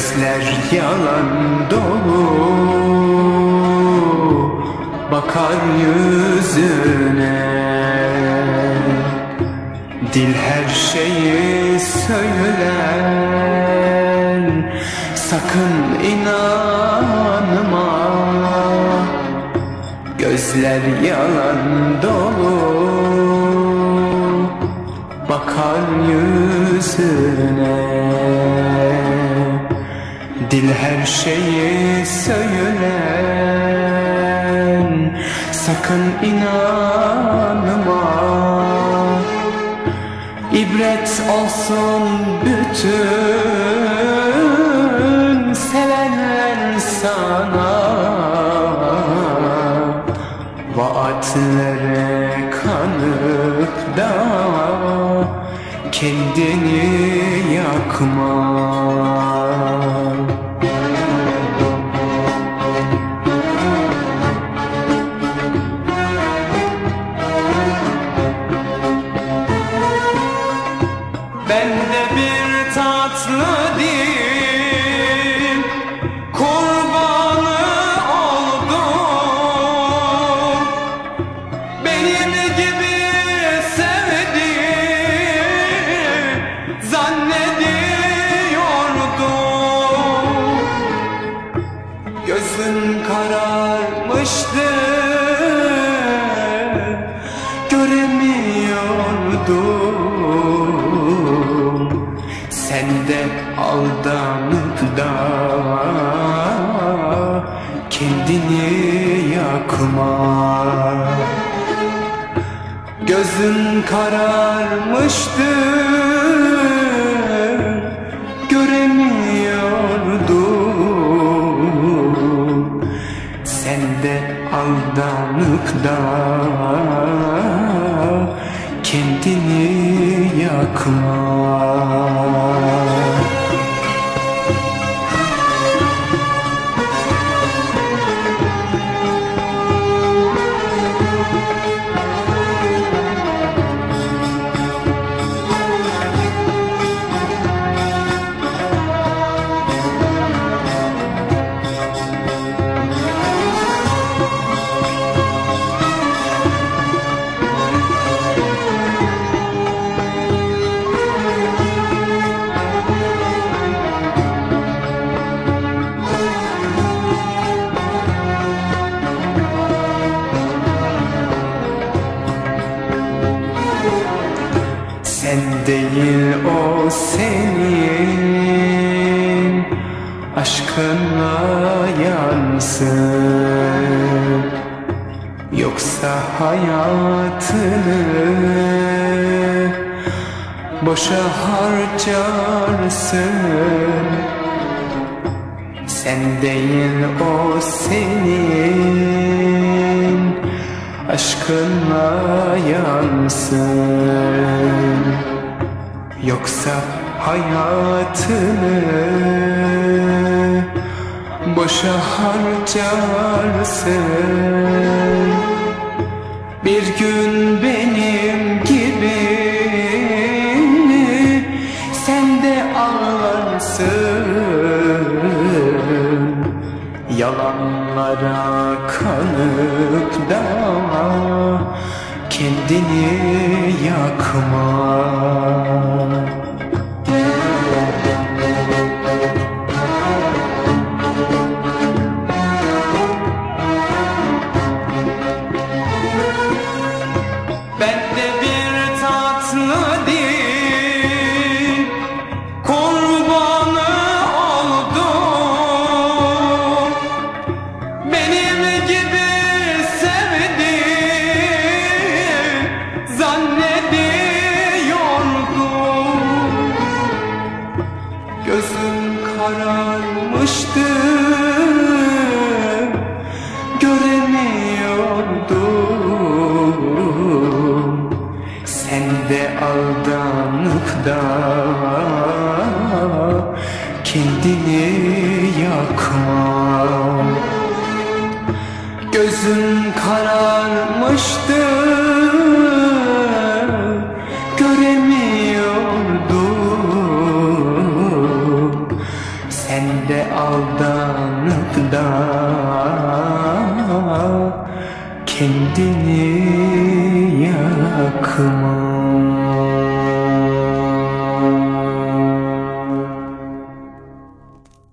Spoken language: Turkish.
Gözler yalan dolu. Bakar yüzüne. Dil her şeyi söyler. Sakın inanma. Gözler yalan dolu. Bakar yüzüne Dil her şeyi söyler. Sakın inanma. İbret olsun bütün sevenler sana. Vaatlere Gözün kararmıştı. Göremiyordum. Sen de aldanıp da kendini yakma. Gözün kararmıştı da kendini yakma değil o senin. Aşkınla yansın. Yoksa hayatını Boşa harcarsın. Sen değil o senin. Aşkınla yansın Yoksa hayatını Boşa harcarsın. Bir gün benim gibi Sen de ağlarsın. Yalanlara kanıp da kendini yakma da kendini yakma. Gözün kararmıştı Göremiyordum Sen aldanıp da kendini yakma